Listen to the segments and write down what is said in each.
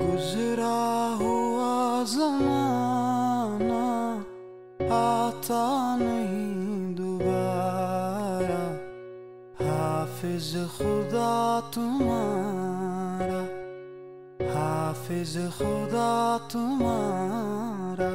गुजरा हुआ जमाना आता नहीं दोबारा। हाफिज खुदा तुम्हारा हाफिज खुदा तुम्हारा।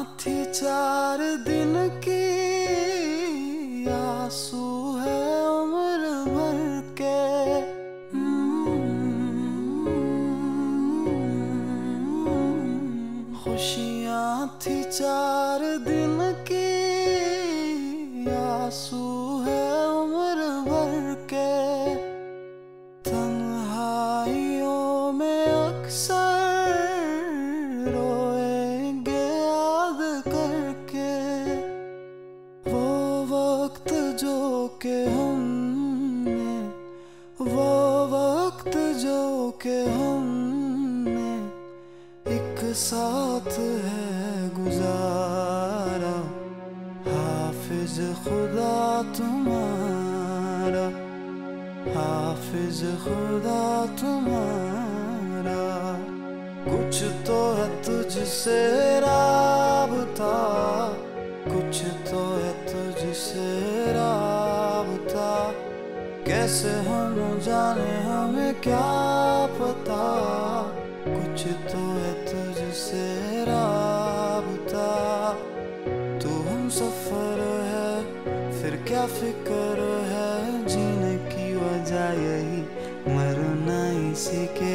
खुशियाँ थी चार दिन की आँसू है उम्र भर के। खुशियाँ थी चार दिन की आँसू के हमने वो वक्त जो के हमने एक साथ है गुजारा। हाफिज खुदा तुम्हारा, हाफिज खुदा तुम्हारा। कुछ तो है तुझसे कैसे हम जाने हमें क्या पता? कुछ तो है तुझसे राबता। तू हम सफ़र है, फिर क्या फ़िक्र है? जीने की वजह यही मरना इसी के